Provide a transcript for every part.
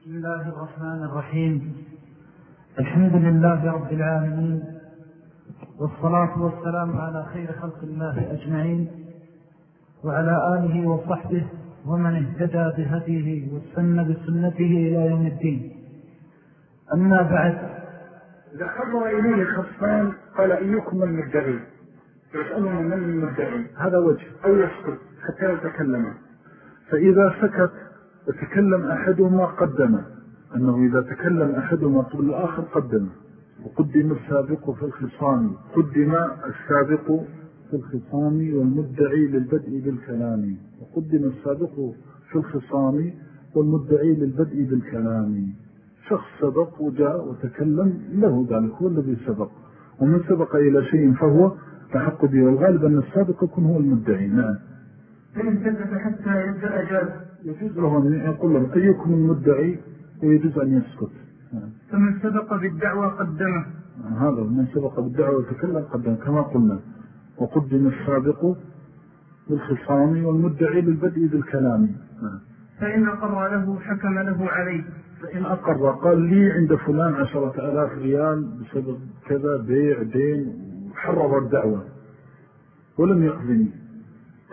بسم الله الرحمن الرحيم. الحمد لله رب العالمين والصلاة والسلام على خير خلق الله أجمعين وعلى آله وصحبه ومن اهتدى بهديه والسنة بسنته إلى يوم الدين. أما بعد إذا حضر إليه خصان قال أيكم المدعي يسألون من المدعي هذا وجه. أو يسكت حتى يتكلم. فإذا سكت وتكلم أحدهما قدمه. أنه إذا تكلم أحدهما قبل الآخر قدمه. وقدم السابق في الخصام. قدم السابق في الخصام والمدعي للبدء بالكلام. وقدم السابق في الخصام والمدعي للبدء بالكلام. شخص سبق وجاء وتكلم له ذلك هو الذي سبق. ومن سبق إلى شيء فهو تحق به. والغالب أن السابق يكون هو المدعي. نعم. فإن سكت حتى يبدأ أجاز يجوز له أن يقول له أيكم المدعي؟ ويجوز أن يسكت. فمن سبق بالدعوة قدمه. هذا من سبق بالدعوة وتكلم قدم كما قلنا. وقدم السابق بالخصام والمدعي للبدء بالكلام. فإن أقر له حكم له عليه. فإن أقر قال لي عند فلان عشرة ألاف ريال بسبب كذا بيع دين حرر الدعوة. ولم يقضني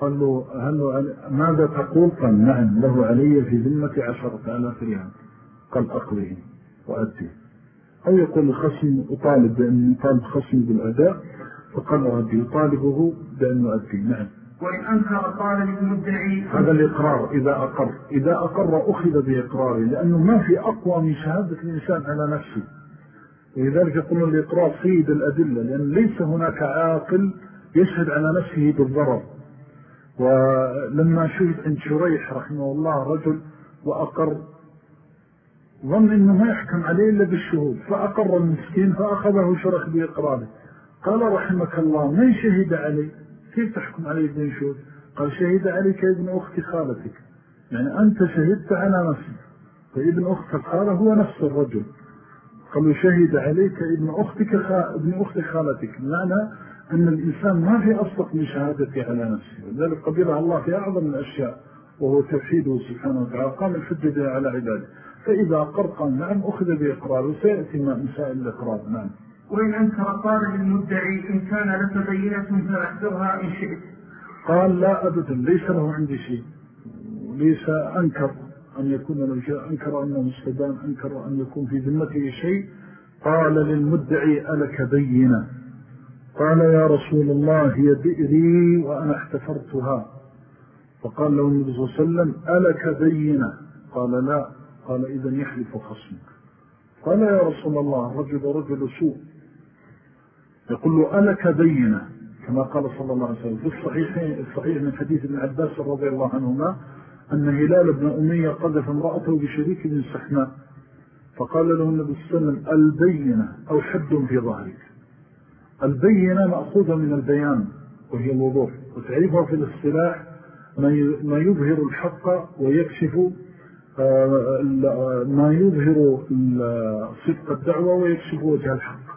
قال له هل ماذا تقول؟ قال نعم له علي في ذمة عشرة ألاف ريال. قال أقضيه وأديه أو يقول الخصم أطالب بأن يطالب خصمي بالأداء فقال ردي يطالبه بأن يؤدي. نعم. وإن أنكر قال للمدعي هذا الإقرار إذا أقر. إذا أقر أخذ بإقراره لأنه ما في أقوى من شهادة الإنسان على نفسه. ولذلك يقول الإقرار سيد الأدلة لأن ليس هناك عاقل يشهد على نفسه بالضرر. ولما شهد عند شريح رحمه الله رجل وأقر ظن أنه ما يحكم عليه إلا بالشهود فأقر المسكين فأخذه شرح بإقراره. قال رحمك الله من شهد عليه كيف تحكم عليه ابن شهود؟ قال شهد عليك ابن أخت خالتك. يعني أنت شهدت على نفسك. فابن أخت الخالة هو نفس الرجل. قالوا شهد عليك ابن أختك ابن أخت خالتك. معنى أن الإنسان ما في أصدق من شهادته على نفسه. ولذلك قبلها الله في أعظم الأشياء وهو توحيده سبحانه وتعالى قام الحجة على عباده. فإذا أقر قال نعم أخذ بإقرار وسيأتي ما مسائل الإقرار نعم وإن أنكر قال للمدعي إن كان لك بينة فأحذرها إن شئت. قال لا أبدا ليس له عندي شيء. ليس أنكر أن يكون له أنكر أنه مستدان أنكر أن يكون في ذمته شيء. قال للمدعي ألك بينة؟ قال يا رسول الله هي بئري وأنا احتفرتها. فقال له النبي صلى الله عليه وسلم ألك بينة؟ قال لا. قال إذا يحلف خصمك. قال يا رسول الله رجل رجل سوء. يقول له ألك بينة؟ كما قال صلى الله عليه وسلم في الصحيح, الصحيح من حديث ابن عباس رضي الله عنهما أن هلال بن أمية قذف امرأته بشريك بن سحناء. فقال له النبي صلى الله عليه وسلم البينة أو حد في ظهرك. البينة مأخوذة من البيان وهي الوضوح. وتعرفها في الاصطلاح ما يظهر الحق ويكشف آه، ما يظهر صدق الدعوة ويكشف وجه الحق.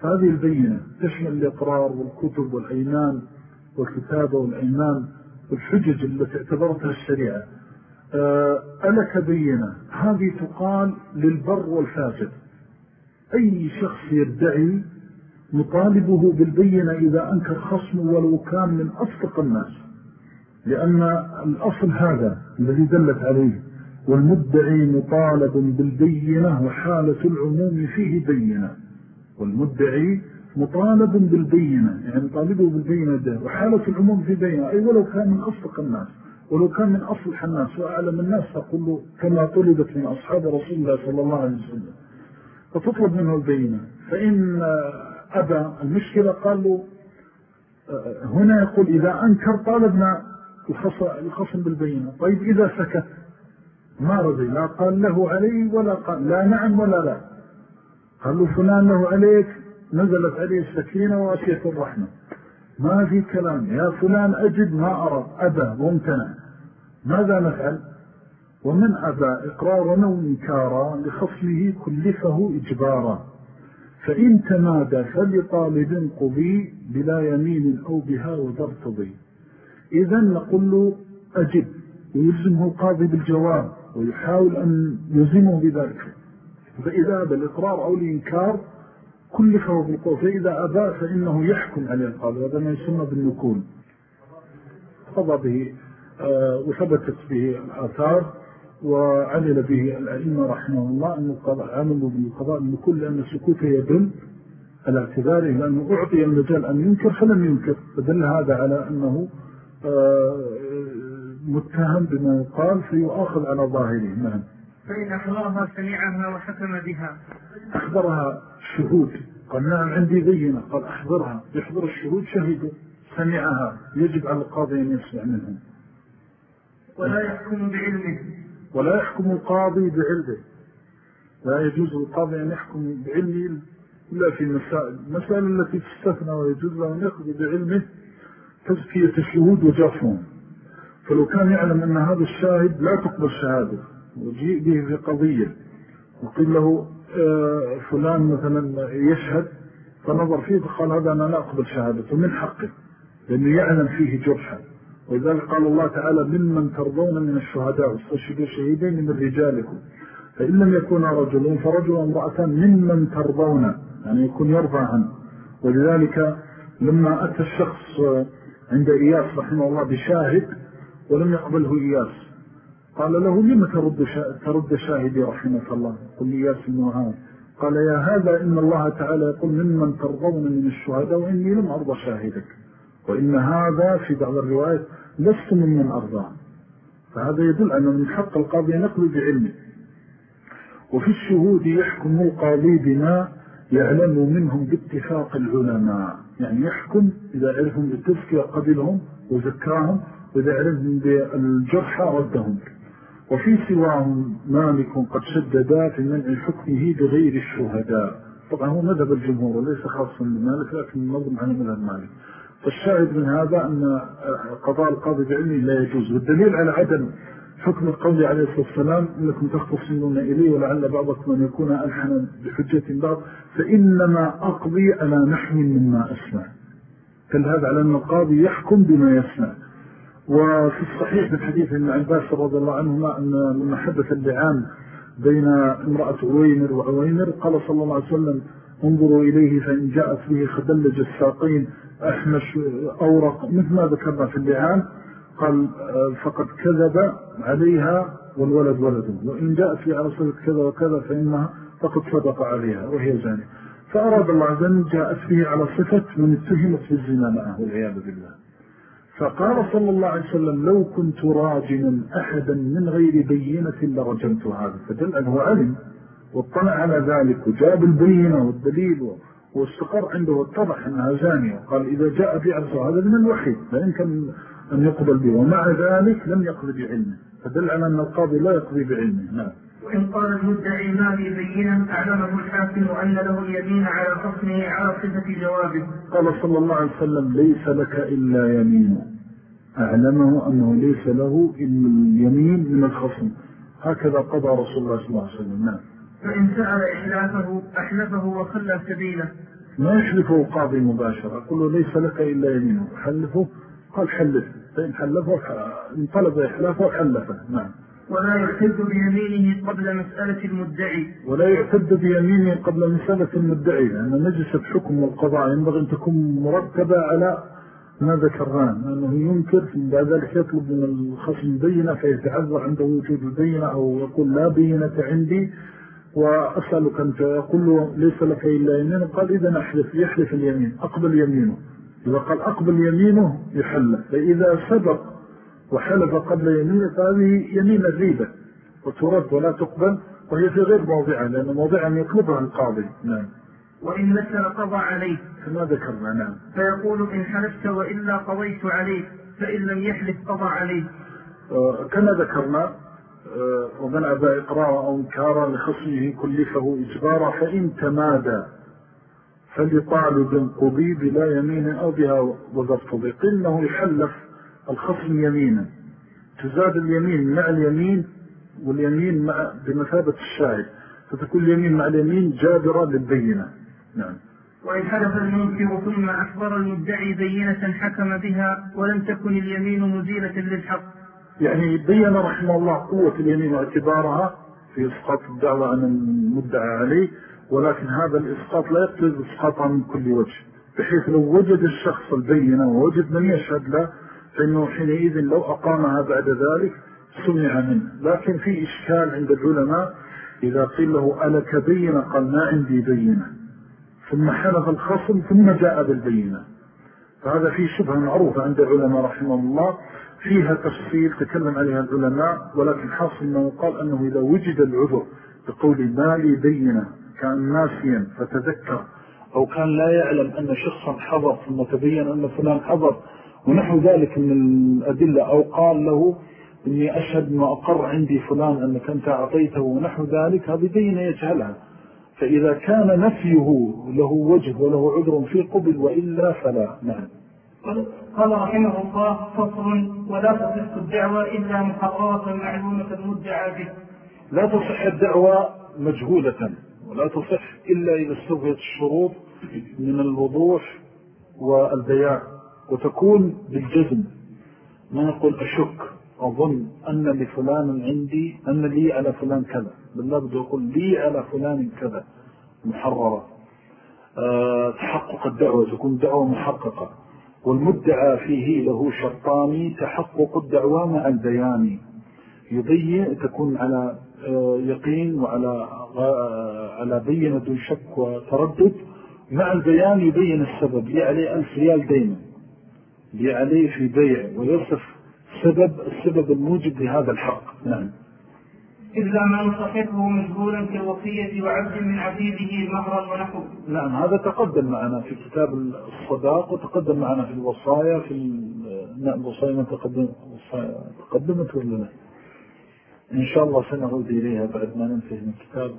هذه البينة تشمل الإقرار والكتب والأيمان والكتابة والأيمان والحجج التي اعتبرتها الشريعة. آه، ألك بينة. هذه تقال للبر والفاجر أي شخص يدعي نطالبه بالبينة إذا أنكر خصمه ولو كان من أصدق الناس. لأن الأصل هذا الذي دلت عليه والمدعي مطالب بالبينة وحالة العموم فيه بينة. والمدعي مطالب بالبينة يعني طالبه بالبينة ده وحالة العموم في بينة. أي ولو كان من أصدق الناس ولو كان من أصلح الناس وأعلم الناس له كما طلبت من أصحاب رسول الله صلى الله عليه وسلم. فتطلب منه البينة. فإن أبى المشكلة قال له هنا يقول إذا أنكر طالبنا الخصم بالبينة. طيب إذا سكت ما رضي لا قال له علي ولا قال لا نعم ولا لا. قال له فلان له عليك نزلت عليه السكينة وأشية الرحمة. ما في كلام يا فلان أجد ما أرى أبى وامتنع. ماذا نفعل؟ ومن أبى إقرارا وإنكارا لخصمه كلفه إجبارا. فإن تمادى فلطالب قضي بلا يمين أو بها وترتضي. إذا نقول له أجب ويلزمه القاضي بالجواب ويحاول أن يزمه بذلك. فإذا أبى الإقرار أو الإنكار كلفه بالقول فإذا أبى فإنه يحكم عليه القاضي وهذا ما يسمى بالنكول. قضى به آه، وثبتت به الآثار. وعمل به الأئمة رحمه الله أن عملوا بالقضاء النكول لأن سكوته يدل على اعتباره لأنه أعطي المجال أن ينكر فلم ينكر فدل هذا على أنه آه، متهم بما يقال فيؤاخذ على ظاهره. نعم. فإن أحضرها سمعها وحكم بها. أحضرها شهود. قال نعم عندي بينة. قال أحضرها. يحضر الشهود شهدوا سمعها. يجب على القاضي أن يسمع منهم. ولا يحكم بعلمه. ولا يحكم القاضي بعلمه. لا يجوز القاضي أن يحكم بعلمه إلا في مسائل المسائل التي تستثنى ويجوز له أن يقضي بعلمه تزكية الشهود وجافهم فلو كان يعلم أن هذا الشاهد لا تقبل شهاده وجيء به في قضية وقيل له آه، فلان مثلا يشهد فنظر فيه فقال هذا أنا لا أقبل شهادته من حقه لأنه يعلم فيه جرحا ولذلك قال الله تعالى ممن ترضون من الشهداء واستشهدوا شهيدين من رجالكم. فإن لم يكون رجلين فرجل وامرأتان ممن ترضون يعني يكون يرضى عنه. ولذلك لما أتى الشخص عند إياس رحمه الله بشاهد ولم يقبله إياس. قال له لما ترد, ترد شاهدي رحمة الله؟ قل إياس المعان قال يا هذا إن الله تعالى يقول ممن ترضون من الشهداء وإني لم أرضى شاهدك. وإن هذا في بعض الروايات لست ممن أرضاه فهذا يدل أن من حق القاضي نقل بعلمه. وفي الشهود يحكم القاضي بما يعلم منهم باتفاق العلماء. يعني يحكم إذا عرفهم بالتزكية قبلهم وزكاهم وإذا عرفهم بالجرحى ردهم. وفي سواهم مالك قد شددا في منع حكمه بغير الشهداء. طبعا هو مذهب الجمهور وليس خاصا من مالك لكن النظم عن مذهب مالك. فالشاهد من هذا أن قضاء القاضي بعلمه لا يجوز. والدليل على عدم حكم القول عليه الصلاة والسلام إنكم تختصمون إليه ولعل بعضكم أن يكون ألحنا بحجة بعض فإنما أقضي على نحو مما أسمع. فالهذا على أن القاضي يحكم بما يسمع؟ وفي الصحيح من حديث ابن عباس رضي الله عنهما أن لما حدث اللعان بين امرأة عويمر وعويمر قال صلى الله عليه وسلم انظروا إليه فإن جاءت به خدلج الساقين أحمش أورق مثل ما ذكرنا في اللعان قال فقد كذب عليها والولد ولده وإن جاءت في عرصة كذا وكذا فإنها فقد صدق عليها وهي زانية. فأراد الله عز وجل جاءت به على صفة من اتهمت بالزنا معه والعياذ بالله. فقال صلى الله عليه وسلم لو كنت راجما أحدا من غير بينة لرجمت هذا. فدل أنه علم واطلع على ذلك وجاب البينة والدليل واستقر عنده واتضح أنها زانية. قال إذا جاء بعرضه هذا من الوحيد لا يمكن أن يقبل به. ومع ذلك لم يقضي بعلمه. فدل على أن القاضي لا يقضي بعلمه. نعم. وإن قال المدعي ما لي بينا أعلمه الحاكم أن له اليمين على خصمه على صفة جوابه. قال صلى الله عليه وسلم ليس لك إلا يمينه أعلمه أنه ليس له إلا اليمين من الخصم. هكذا قضى رسول الله صلى الله عليه وسلم. نعم. فإن سأل إحلافه أحلفه وخلى سبيله. ما يحلفه القاضي مباشرة. أقول له ليس لك إلا يمينه حلفه قال حلفه فإن حلفه إن طلب إحلافه حلفه. نعم. ولا يعتد بيمينه قبل مسألة المدعي. ولا يعتد بيمينه قبل مسألة المدعي. لأن نجس الحكم والقضاء ينبغي أن تكون مرتبة على ما ذكرناه. أنه ينكر بعد ذلك يطلب من الخصم بينة فيتعذر عنده وجود البينة أو يقول لا بينة عندي. وأسألك أنت يقول له ليس لك إلا يمين قال إذا أحلف يحلف اليمين أقبل يمينه. إذا قال أقبل يمينه يحلف. فإذا سبق وحلف قبل يمينه فهذه يمين الريبة. وترد ولا تقبل وهي في غير موضعها لأن موضعها يطلبها القاضي. نعم. وإن مثل قضى عليه. كما ذكرنا نعم. فيقول إن حلفت وإلا قضيت عليه فإن لم يحلف قضى عليه. آه، كما ذكرنا ومن أبى إقرار أو انكارا لخصمه كلفه إجبارا فإن تمادى فلطالب قضي بلا يمين أو بها وضبط ضيق. إنه يحلف الخصم يمينا. تزاد اليمين مع اليمين واليمين مع بمثابة الشاهد. فتكون اليمين مع اليمين جابرة للبينة. نعم. وإن حدث المنكر ثم أخبر المدعي بينة حكم بها ولم تكن اليمين مزيلة للحق. يعني بين رحمه الله قوة اليمين واعتبارها في إسقاط الدعوة عن المدعى عليه ولكن هذا الإسقاط لا يقتل إسقاطها من كل وجه بحيث لو وجد الشخص البينة ووجد من يشهد له فإنه حينئذ لو أقامها بعد ذلك سمع منه. لكن في إشكال عند العلماء إذا قيل له ألك بينة؟ قال ما عندي بينة. ثم حلف الخصم ثم جاء بالبينة. فهذا في شبهة معروفة عند العلماء رحمه الله فيها تفصيل تكلم عليها العلماء ولكن حاصل ما يقال أنه إذا وجد العذر بقول ما لي بينة كان ناسيا فتذكر أو كان لا يعلم أن شخصا حضر ثم تبين أن فلان حضر ونحو ذلك من الأدلة أو قال له إني أشهد ما أقر عندي فلان أنك أنت أعطيته ونحو ذلك هذه بينة يجهلها. فإذا كان نفيه له وجه وله عذر في قبل وإلا فلا نعم قال رحمه الله فصل ولا تصح الدعوة إلا محررة معلومة المدعى به. لا تصح الدعوة مجهولة ولا تصح إلا إذا استوفيت الشروط من الوضوح والبيان وتكون بالجزم. ما نقول أشك أظن أن لفلان عندي أن لي على فلان كذا. بالله بده يقول لي على فلان كذا محررة. أه تحقق الدعوة تكون دعوة محققة. والمدعى فيه له شرطان تحقق الدعوة مع البيان يبين تكون على آه، يقين وعلى على بينة شك وتردد. مع البيان يبين السبب. لي عليه ألف ريال دينا. لي عليه في بيع. ويصف سبب السبب الموجب لهذا الحق. نعم. إلا ما يصحبه مجهولا كالوصية وعبد من عبيده مهرا ونحو نعم هذا تقدم معنا في كتاب الصداق وتقدم معنا في الوصايا في نعم الوصايا ما تقدم تقدمت ولا لا إن شاء الله سنعود إليها بعد ما ننتهي من كتاب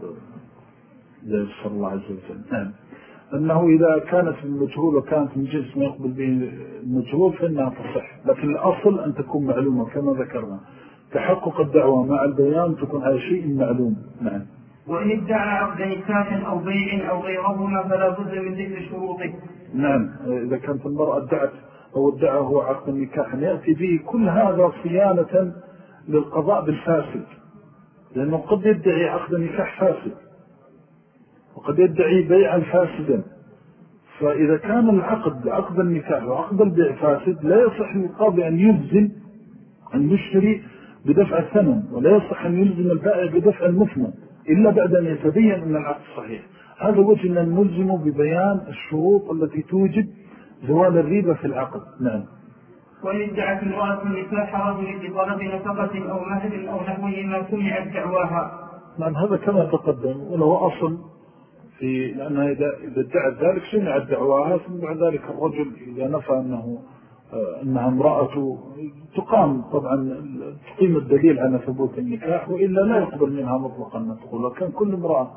صلى الله عز وجل. نعم. أنه إذا كانت المجهول وكانت من جنس ما يقبل به المجهول فإنها تصح لكن الأصل أن تكون معلومة كما ذكرنا. تحقق الدعوة مع البيان تكون على شيء معلوم. نعم. وإن ادعى عقد نكاح أو بيع أو غيرهما فلا بد من ذكر شروطه. نعم. إذا كانت المرأة ادعت أو ادعاه عقد النكاح يأتي به كل هذا صيانة للقضاء بالفاسد. لأنه قد يدعي عقد النكاح فاسد. وقد يدعي بيعا فاسدا. فإذا كان العقد عقد النكاح وعقد البيع فاسد لا يصح للقاضي أن يلزم المشتري بدفع الثمن ولا يصح أن يلزم البائع بدفع المثمن إلا بعد أن يتبين أن العقد صحيح. هذا وجه أن نلزم ببيان الشروط التي توجد زوال الريبة في العقد. نعم. وإن ادعت امرأة النكاح رجل بطلب نفقة أو مهل أو نحوه ما سمعت دعواها. نعم هذا كما تقدم وله أصل في لأنها إذا ادعت ذلك سمعت دعواها ثم بعد ذلك الرجل إذا نفى أنه أنها امرأة تقام طبعا تقيم الدليل على ثبوت النكاح وإلا لا يقبل منها مطلقا أن تقول وكان كل امرأة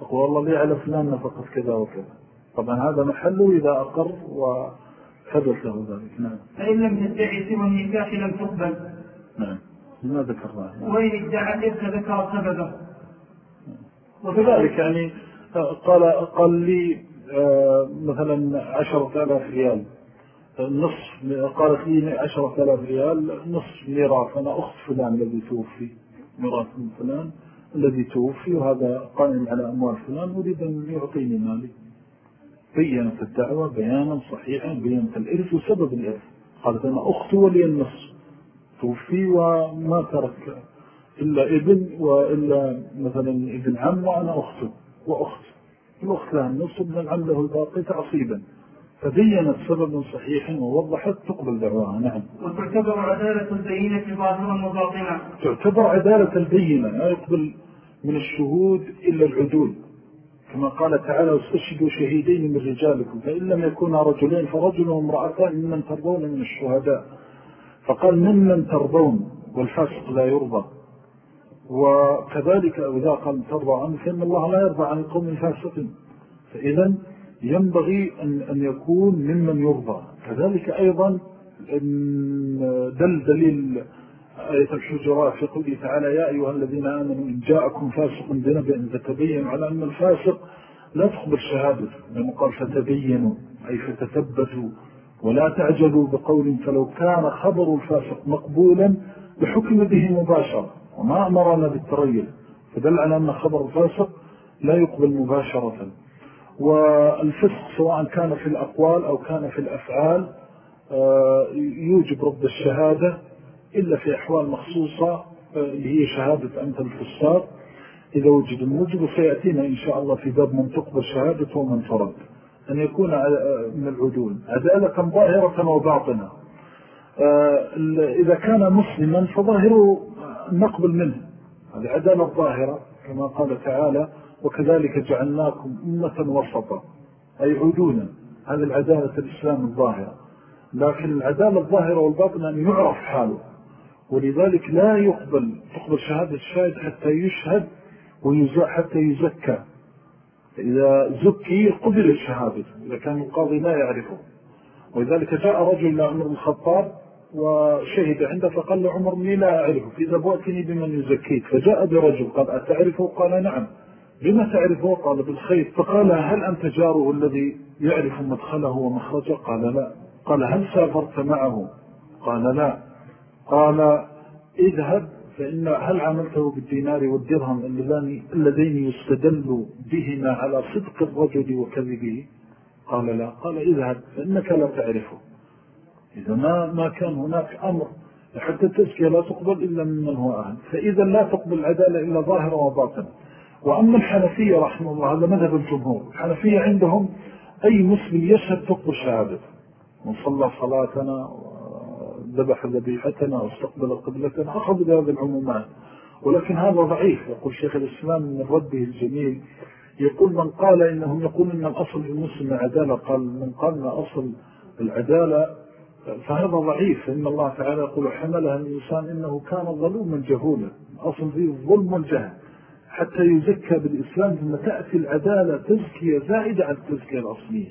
تقول والله لي على فلان نفقت كذا وكذا. طبعا هذا محله إذا أقر وحدث له ذلك. نعم. فإن لم تدعي سوى النكاح لم تقبل. نعم. ما ذكرناه نعم. وإن ادعى ذكر سببه. وكذلك يعني قال قال لي آه، مثلا عشرة آلاف ريال. نصف قالت لي عشرة آلاف ريال نصف ميراث. أنا أخت فلان الذي توفي ميراث من فلان الذي توفي وهذا قائم على أموال فلان أريد أن يعطيني مالي. بيّنت الدعوة بيانا صحيحا بيّنت الإرث وسبب الإرث. قالت أنا أخت ولي النصف. توفي وما ترك إلا ابن وإلا مثلا ابن عم وأنا أخته وأخت. الأخت لها النصف ابن العم له الباقي تعصيبا. فبينت سببا صحيحا ووضحت تقبل دعواها نعم. وتعتبر عدالة البينة ظاهرا وباطنا تعتبر عدالة البينة لا يقبل من الشهود إلا العدول. كما قال تعالى واستشهدوا شهيدين من رجالكم فإن لم يكونا رجلين فرجل وامرأتان ممن ترضون من الشهداء. فقال ممن ترضون؟ والفاسق لا يرضى. وكذلك إذا قال ترضى عنه فإن الله لا يرضى عن القوم الفاسقين فإذا ينبغي أن, أن يكون ممن يرضى. كذلك أيضا دل دليل آية الحجرات في قوله تعالى يا أيها الذين آمنوا إن جاءكم فاسق بنبأ فتبين على أن الفاسق لا تقبل شهادته. لأنه قال فتبينوا أي فتثبتوا ولا تعجلوا بقول فلو كان خبر الفاسق مقبولا بحكم به مباشرة وما أمرنا بالتريل فدل على أن خبر الفاسق لا يقبل مباشرة. والفسق سواء كان في الأقوال أو كان في الأفعال آه، يوجب رد الشهادة إلا في أحوال مخصوصة آه، اللي هي شهادة أنت الفساق إذا وجد الموجب سيأتينا إن شاء الله في باب من تقبل شهادته ومن ترد. أن يكون من العدول. عدالة ظاهرة وباطنة. آه، إذا كان مسلما فظاهره نقبل منه. هذه عدالة ظاهرة كما قال تعالى وكذلك جعلناكم أمة وسطا أي عدولا هذه العدالة الإسلام الظاهرة. لكن العدالة الظاهرة والباطنة أن يعرف حاله. ولذلك لا يقبل تقبل شهادة الشاهد حتى يشهد حتى يزكى. إذا زكي قبل الشهادة إذا كان القاضي لا يعرفه. ولذلك جاء رجل إلى عمر الخطاب وشهد عنده فقال له عمر لي لا أعرفه إذا بوأتني بمن يزكيك؟ فجاء برجل قال أتعرفه؟ قال نعم. بما تعرفه؟ قال بالخير. فقال هل أنت جاره الذي يعرف مدخله ومخرجه؟ قال لا. قال هل سافرت معه؟ قال لا. قال اذهب فإن هل عملته بالدينار والدرهم اللذين يستدل بهما على صدق الرجل وكذبه؟ قال لا. قال اذهب فإنك لا تعرفه. إذا ما, ما كان هناك أمر حتى التزكية لا تقبل إلا ممن هو أهل. فإذا لا تقبل العدالة إلا ظاهرة وباطنة. وأما الحنفية رحمه الله هذا مذهب الجمهور. الحنفية عندهم أي مسلم يشهد تقبل شهادته من صلى صلاتنا ذبح ذبيحتنا واستقبل قبلتنا أخذ بهذه العمومات. ولكن هذا ضعيف. يقول شيخ الإسلام من رده الجميل يقول من قال إنهم يقول إن الأصل المسلم عدالة قال من قال إن أصل العدالة فهذا ضعيف. إن الله تعالى يقول حملها الإنسان إنه كان ظلوما جهولا. أصل فيه الظلم والجهل. حتى يزكى بالإسلام ثم تأتي العدالة تزكية زائدة عن التزكية الأصلية.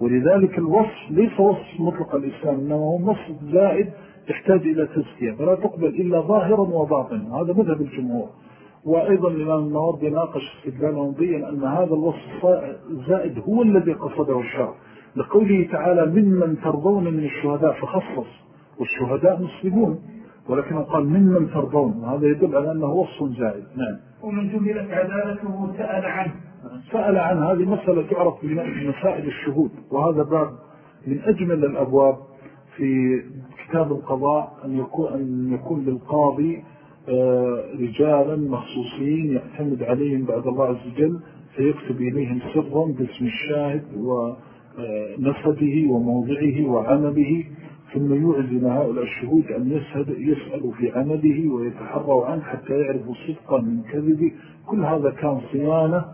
ولذلك الوصف ليس وصف مطلق الإسلام إنما هو وصف زائد يحتاج إلى تزكية فلا تقبل إلا ظاهرا وباطنا. هذا مذهب الجمهور. وأيضا الإمام النوار ناقش استدلاله وبين أن هذا الوصف الزائد هو الذي قصده الشرع. لقوله تعالى ممن ترضون من الشهداء فخصص والشهداء مسلمون ولكنه قال ممن ترضون وهذا يدل على أنه وصف زائد. نعم. ومن جملت عدالته سأل عنه. سأل عن هذه مسألة تعرف بمسائل الشهود وهذا باب من أجمل الأبواب في كتاب القضاء أن يكون, أن يكون للقاضي آه، رجالا مخصوصين يعتمد عليهم بعد الله عز وجل فيكتب إليهم سرا باسم الشاهد ونسبه وموضعه وعمله. ثم يعزم هؤلاء الشهود أن يسهد يسألوا في عمله ويتحروا عنه حتى يعرفوا صدقا من كذبه كل هذا كان صيانة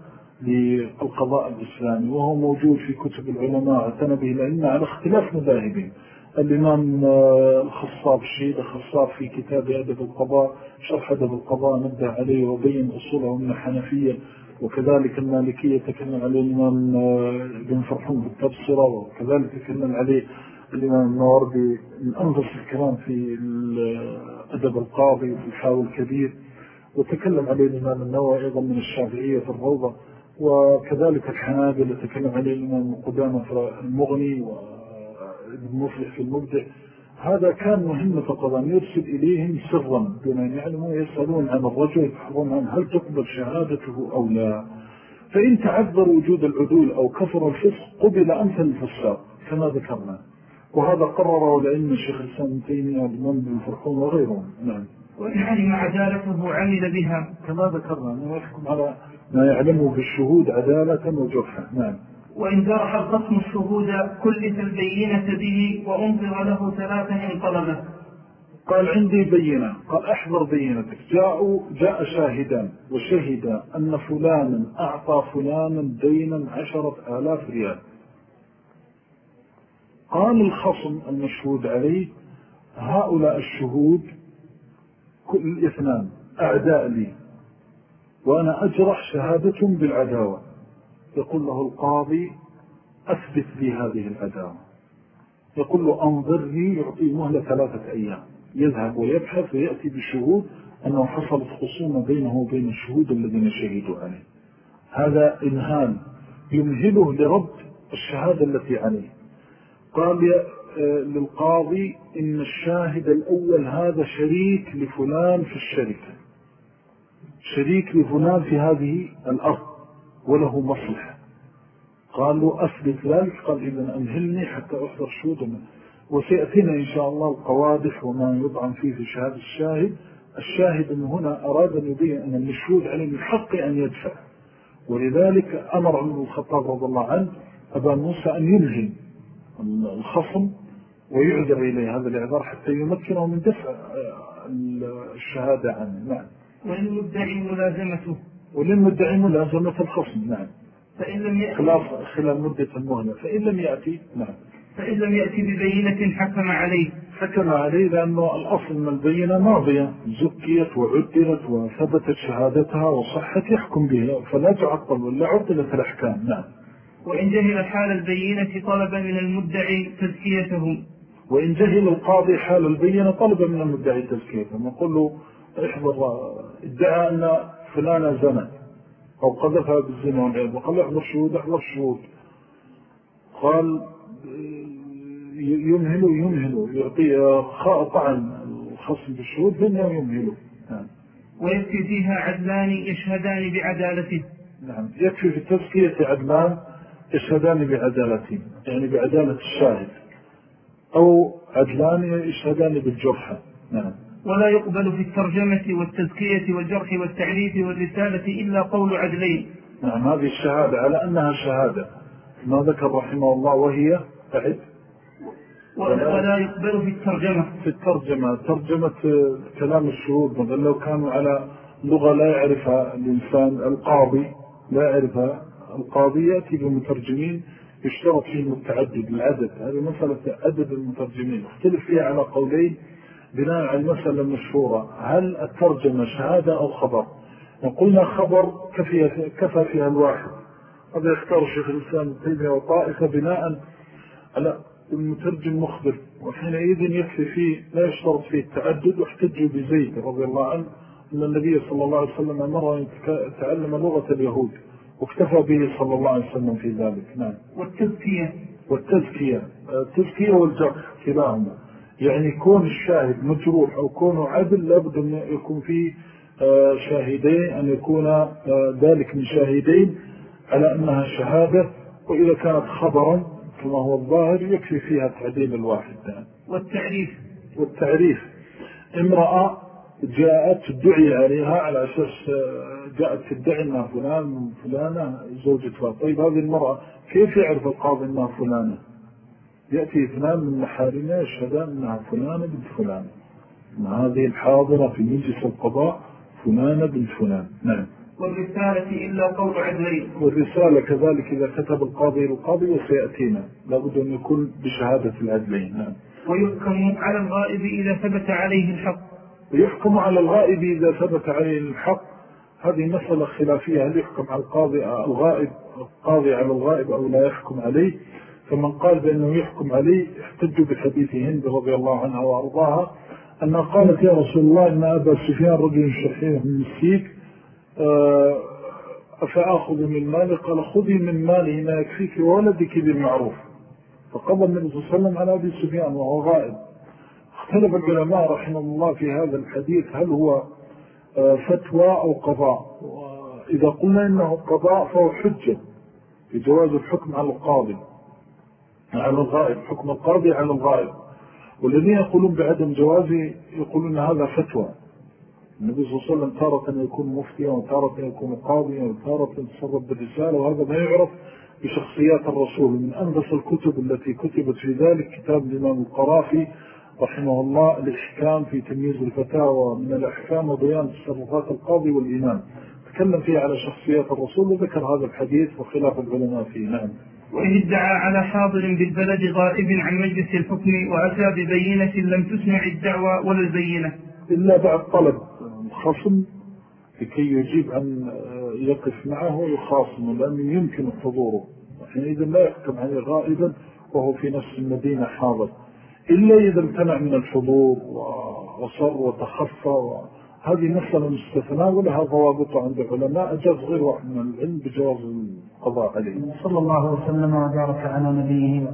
للقضاء الإسلامي وهو موجود في كتب العلماء اعتنى به لأن على اختلاف مذاهبين الإمام آه، الخصاب الشهيد الخصاب في كتاب أدب القضاء شرح أدب القضاء نبدأ عليه وبين أصوله من الحنفية وكذلك المالكية تكلم عليه الإمام آه، بن فرحون بالتبصرة وكذلك تكلم عليه الإمام النوردي من أنظر الكلام في أدب القاضي وفي الحاول الكبير وتكلم عليه الإمام النووي أيضا من الشافعية في الروضة وكذلك الحنابل تكلم عليه الإمام القدامى في المغني وابن مفلح في المبدع. هذا كان مهمة القضاء يرسل إليهم سرا دون أن يعلموا يسألون عن الرجل يتحرون عن هل تقبل شهادته أو لا. فإن تعذر وجود العدول أو كفر الفسق قبل أمثل الفساق كما ذكرنا. وهذا قرره لأن الشيخ الإسلام تيمية بن فرحون وغيرهم. نعم. وإن علم عدالته عمل بها. كما ذكرنا أنه يحكم على ما يعلمه بالشهود عدالة وجرحة نعم. وإن جرح الخصم الشهود كلف البينة به وأنظر له ثلاثة إن طلبه قال عندي بينة. قال أحضر بينتك. جاءوا جاء شاهدان وشهد أن فلانا أعطى فلانا دينا عشرة آلاف ريال. قال الخصم المشهود عليه هؤلاء الشهود كل الاثنان أعداء لي وأنا أجرح شهادتهم بالعداوة. يقول له القاضي أثبت لي هذه العداوة. يقول له أنظرني يعطيه مهلة ثلاثة أيام. يذهب ويبحث ويأتي بشهود أنه حصلت خصومة بينه وبين الشهود الذين شهدوا عليه. هذا إنهان يمهله لرد الشهادة التي عليه. قال آه، للقاضي إن الشاهد الأول هذا شريك لفلان في الشركة. شريك لفلان في هذه الأرض وله مصلحة. قال له أثبت ذلك قال إذن أمهلني حتى أحضر شهود وسيأتينا إن شاء الله القوادح وما يضعن فيه في شهادة الشاهد. الشاهد من هنا أراد أن يبين أن المشهود عليه من حق أن يدفع. ولذلك أمر عمر الخطاب رضي الله عنه أبا موسى أن يلهم الخصم ويعذر إليه. هذا الإعذار حتى يمكنه من دفع الشهادة عنه. نعم. وللمدعي ملازمته. وللمدعي ملازمة الخصم. نعم. فإن لم يأتي خلاف خلال مدة المهلة فإن لم يأتي نعم. فإن لم يأتي ببينة حكم عليه. حكم عليه لأنه الأصل من البينة ماضية. زكيت وعدلت وثبتت شهادتها وصحت يحكم بها فلا تعطل ولا عطلت الأحكام. نعم. وإن جهل حال البينة طلب من المدعي تزكيته وإن جهل القاضي حال البينة طلب من المدعي تزكيته نقول له احضر ادعى أن فلانة زنت أو قذفها بالزنا والعيد وقال احضر شهود احضر شهود قال يمهلوا يمهلوا يعطي طعن الخصم بالشهود فإنه يمهلوا نعم. ويكفي فيها عدلان يشهدان بعدالته. نعم. يكفي في التزكية عدلان يشهدان بعدالته يعني بعدالة الشاهد. أو عدلان يشهدان بالجرحة نعم. ولا يقبل في الترجمة والتزكية والجرح والتعريف والرسالة إلا قول عدلين. نعم هذه الشهادة على أنها شهادة. ما ذكر رحمه الله وهي؟ بعد ولا يقبل في الترجمة. في الترجمة ترجمة كلام الشهود. لو كانوا على لغة لا يعرفها الإنسان القاضي لا يعرفها القاضي يأتي بمترجمين يشترط فيهم التعدد العدد هذه مسألة عدد المترجمين. اختلف فيها على قولين بناء على المسألة المشهورة. هل الترجمة شهادة أو خبر؟ وقلنا خبر كفي, كفى فيها الواحد. هذا يختار الشيخ الإسلام التيمية وطائفة بناء على المترجم مخبر. وحينئذ يكفي فيه لا يشترط فيه التعدد. واحتجوا بزيد رضي الله عنه أن النبي صلى الله عليه وسلم أمر أن يتعلم لغة اليهود. واكتفى به صلى الله عليه وسلم في ذلك. نعم. والتزكية. والتزكية. التزكية والجرح كلاهما. يعني كون الشاهد مجروح أو كونه عدل لابد أن يكون فيه آه، شاهدين أن يكون آه، ذلك من شاهدين على أنها شهادة. وإذا كانت خبرا كما هو الظاهر يكفي فيها تعديل الواحد. والتعريف. والتعريف. امرأة جاءت تدعي عليها على أساس آه، جاءت تدعي أنها فلان فلانة زوجة فلان طيب هذه المرأة كيف يعرف القاضي أنها فلانة؟ يأتي اثنان من محارمها يشهدان أنها فلانة بنت فلان. هذه الحاضرة في مجلس القضاء فلانة بنت فلان. نعم. والرسالة إلا قول عدلين والرسالة كذلك إذا كتب القاضي للقاضي وسيأتينا. لابد أن يكون بشهادة العدلين. نعم. ويحكم على الغائب إذا ثبت عليه الحق. ويحكم على الغائب إذا ثبت عليه الحق. هذه مسألة خلافية. هل يحكم على القاضي الغائب القاضي على الغائب أو لا يحكم عليه؟ فمن قال بأنه يحكم عليه احتج بحديث هند رضي الله عنها وأرضاها أنها قالت يا رسول الله إن أبا سفيان رجل شحيح من السيك آه، أفأخذ من مالي؟ قال خذي من ماله ما يكفيك وولدك بالمعروف. فقضى النبي صلى الله عليه وسلم على أبي سفيان وهو غائب. اختلف العلماء رحمه الله في هذا الحديث هل هو آه، فتوى أو قضاء؟ إذا قلنا إنه قضاء فهو حجة في جواز الحكم على القاضي على الغائب حكم القاضي على الغائب. والذين يقولون بعدم جوازه يقولون هذا فتوى. النبي صلى الله عليه وسلم تارة يكون مفتيا وتارة يكون قاضيا وتارة يتصرف بالرسالة وهذا ما يعرف بشخصيات الرسول. من أنبس الكتب التي كتبت في ذلك كتاب الإمام القرافي رحمه الله الإحكام في تمييز الفتاوى من الأحكام وبيان تصرفات القاضي والإمام. تكلم فيه على شخصيات الرسول وذكر هذا الحديث وخلاف العلماء فيه. نعم. وإن ادعى على حاضر بالبلد غائب عن مجلس الحكم وأتى ببينة لم تسمع الدعوة ولا البينة. إلا بعد طلب الخصم لكي يجيب أن يقف معه ويخاصم لأنه يمكن حضوره. حينئذ لا يحكم عليه غائبا وهو في نفس المدينة حاضر. إلا إذا امتنع من الحضور وصر وتخفى هذه مسألة مستثناء ولها ضوابط عند العلماء أجاز غير واحد من العلم بجواز القضاء عليه. صلى الله وسلم وبارك على نبيه